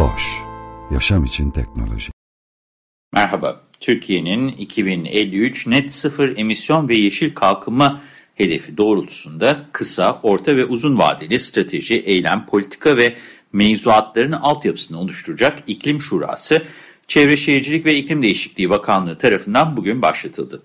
Boş, yaşam için teknoloji. Merhaba, Türkiye'nin 2053 net sıfır emisyon ve yeşil kalkınma hedefi doğrultusunda kısa, orta ve uzun vadeli strateji, eylem, politika ve mevzuatların altyapısını oluşturacak İklim Şurası, Çevre Şehircilik ve İklim Değişikliği Bakanlığı tarafından bugün başlatıldı.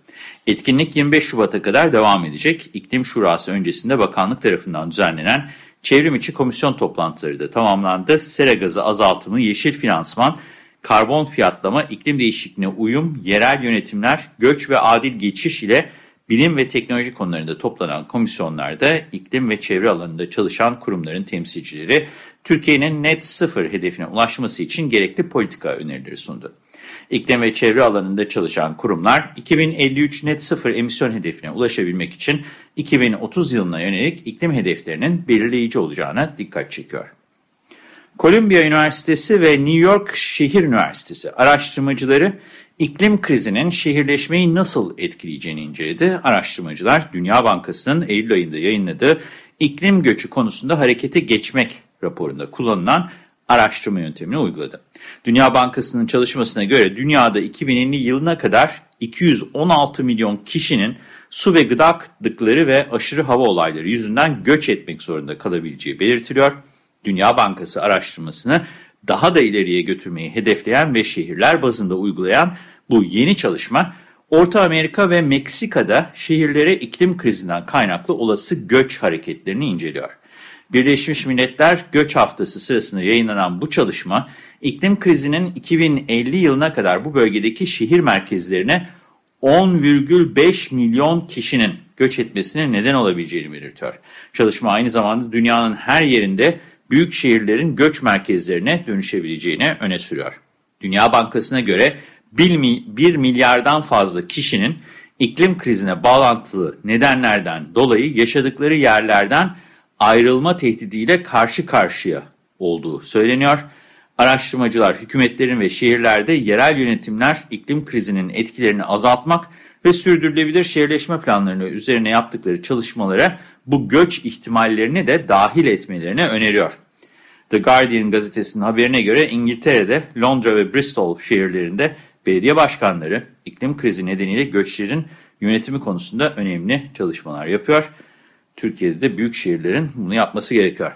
Etkinlik 25 Şubat'a kadar devam edecek. İklim Şurası öncesinde bakanlık tarafından düzenlenen çevrim içi komisyon toplantıları da tamamlandı. Sera gazı azaltımı, yeşil finansman, karbon fiyatlama, iklim değişikliğine uyum, yerel yönetimler, göç ve adil geçiş ile bilim ve teknoloji konularında toplanan komisyonlarda iklim ve çevre alanında çalışan kurumların temsilcileri Türkiye'nin net sıfır hedefine ulaşması için gerekli politika önerileri sundu. İklim ve çevre alanında çalışan kurumlar 2053 net sıfır emisyon hedefine ulaşabilmek için 2030 yılına yönelik iklim hedeflerinin belirleyici olacağına dikkat çekiyor. Columbia Üniversitesi ve New York Şehir Üniversitesi araştırmacıları iklim krizinin şehirleşmeyi nasıl etkileyeceğini inceledi. Araştırmacılar Dünya Bankası'nın Eylül ayında yayınladığı iklim göçü konusunda harekete geçmek raporunda kullanılan araştırma yöntemini uyguladı. Dünya Bankası'nın çalışmasına göre dünyada 2050 yılına kadar 216 milyon kişinin su ve gıda kıtlıkları ve aşırı hava olayları yüzünden göç etmek zorunda kalabileceği belirtiliyor. Dünya Bankası araştırmasını daha da ileriye götürmeyi hedefleyen ve şehirler bazında uygulayan bu yeni çalışma, Orta Amerika ve Meksika'da şehirlere iklim krizinden kaynaklı olası göç hareketlerini inceliyor. Birleşmiş Milletler Göç Haftası sırasında yayınlanan bu çalışma, iklim krizinin 2050 yılına kadar bu bölgedeki şehir merkezlerine 10,5 milyon kişinin göç etmesine neden olabileceğini belirtiyor. Çalışma aynı zamanda dünyanın her yerinde büyük şehirlerin göç merkezlerine dönüşebileceğini öne sürüyor. Dünya Bankası'na göre 1 milyardan fazla kişinin iklim krizine bağlantılı nedenlerden dolayı yaşadıkları yerlerden ayrılma tehdidiyle karşı karşıya olduğu söyleniyor. Araştırmacılar hükümetlerin ve şehirlerde yerel yönetimler iklim krizinin etkilerini azaltmak ve sürdürülebilir şehirleşme planlarını üzerine yaptıkları çalışmalara bu göç ihtimallerini de dahil etmelerini öneriyor. The Guardian gazetesinin haberine göre İngiltere'de Londra ve Bristol şehirlerinde belediye başkanları iklim krizi nedeniyle göçlerin yönetimi konusunda önemli çalışmalar yapıyor. Türkiye'de de büyük şehirlerin bunu yapması gerekiyor.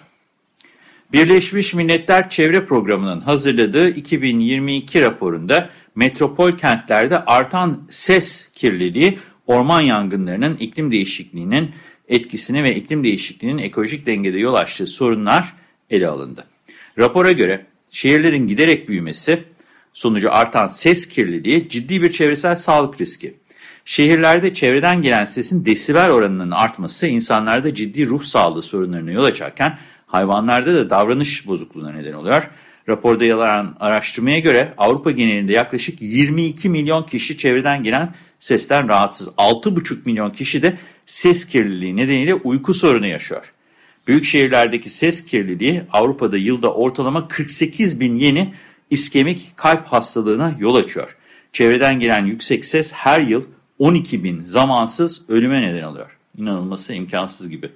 Birleşmiş Milletler Çevre Programı'nın hazırladığı 2022 raporunda metropol kentlerde artan ses kirliliği, orman yangınlarının iklim değişikliğinin etkisini ve iklim değişikliğinin ekolojik dengede yol açtığı sorunlar ele alındı. Rapora göre şehirlerin giderek büyümesi sonucu artan ses kirliliği ciddi bir çevresel sağlık riski. Şehirlerde çevreden gelen sesin desibel oranının artması insanlarda ciddi ruh sağlığı sorunlarına yol açarken hayvanlarda da davranış bozukluğuna neden oluyor. Raporda yer araştırmaya göre Avrupa genelinde yaklaşık 22 milyon kişi çevreden gelen sesten rahatsız. 6,5 milyon kişi de ses kirliliği nedeniyle uyku sorunu yaşıyor. Büyük şehirlerdeki ses kirliliği Avrupa'da yılda ortalama 48 bin yeni iskemik kalp hastalığına yol açıyor. Çevreden gelen yüksek ses her yıl 12 bin zamansız ölüme neden oluyor. İnanılması imkansız gibi.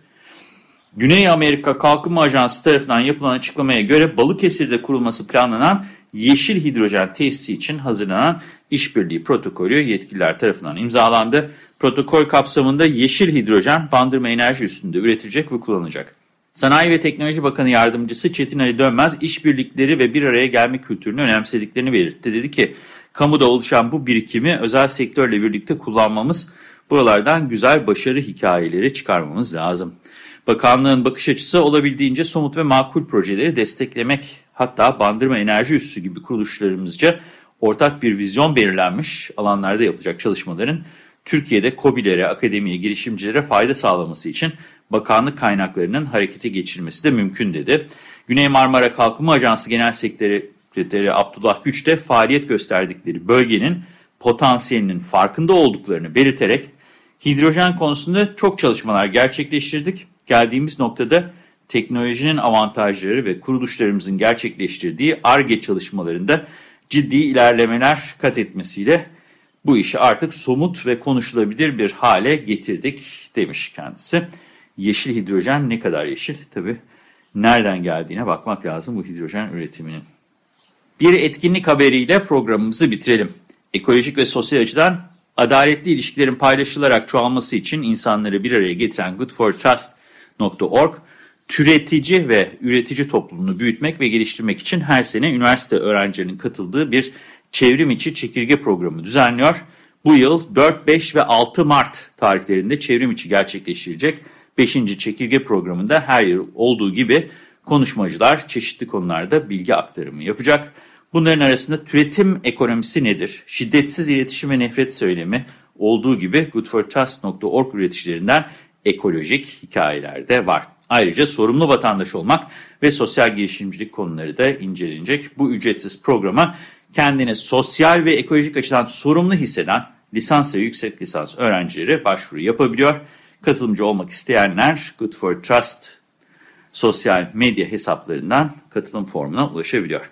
Güney Amerika Kalkınma Ajansı tarafından yapılan açıklamaya göre Balıkesir'de kurulması planlanan yeşil hidrojen tesisi için hazırlanan işbirliği protokolü yetkililer tarafından imzalandı. Protokol kapsamında yeşil hidrojen bandırma enerji üstünde üretilecek ve kullanılacak. Sanayi ve Teknoloji Bakanı Yardımcısı Çetin Ali Dönmez, işbirlikleri ve bir araya gelme kültürünü önemsediklerini belirtti. Dedi ki, kamuda oluşan bu birikimi özel sektörle birlikte kullanmamız, buralardan güzel başarı hikayeleri çıkarmamız lazım. Bakanlığın bakış açısı olabildiğince somut ve makul projeleri desteklemek, hatta bandırma enerji üssü gibi kuruluşlarımızca ortak bir vizyon belirlenmiş alanlarda yapılacak çalışmaların Türkiye'de COBİ'lere, akademiye, girişimcilere fayda sağlaması için bakanlık kaynaklarının harekete geçirmesi de mümkün dedi. Güney Marmara Kalkınma Ajansı Genel Sekreteri Abdullah Güç de faaliyet gösterdikleri bölgenin potansiyelinin farkında olduklarını belirterek hidrojen konusunda çok çalışmalar gerçekleştirdik. Geldiğimiz noktada teknolojinin avantajları ve kuruluşlarımızın gerçekleştirdiği ARGE çalışmalarında ciddi ilerlemeler kat etmesiyle bu işi artık somut ve konuşulabilir bir hale getirdik demiş kendisi. Yeşil hidrojen ne kadar yeşil? Tabii nereden geldiğine bakmak lazım bu hidrojen üretiminin. Bir etkinlik haberiyle programımızı bitirelim. Ekolojik ve sosyal açıdan adaletli ilişkilerin paylaşılarak çoğalması için insanları bir araya getiren goodfortrust.org, türetici ve üretici toplumunu büyütmek ve geliştirmek için her sene üniversite öğrencilerinin katıldığı bir çevrim içi çekirge programı düzenliyor. Bu yıl 4, 5 ve 6 Mart tarihlerinde çevrim içi gerçekleştirecek 5. çekirge programında her yıl olduğu gibi konuşmacılar çeşitli konularda bilgi aktarımı yapacak. Bunların arasında türetim ekonomisi nedir? Şiddetsiz iletişim ve nefret söylemi olduğu gibi goodfortrust.org üreticilerinden ekolojik hikayeler de var. Ayrıca sorumlu vatandaş olmak ve sosyal girişimcilik konuları da incelenecek. Bu ücretsiz programa kendini sosyal ve ekolojik açıdan sorumlu hisseden lisans ve yüksek lisans öğrencileri başvuru yapabiliyor. Katılımcı olmak isteyenler Good for Trust sosyal medya hesaplarından katılım formuna ulaşabiliyor.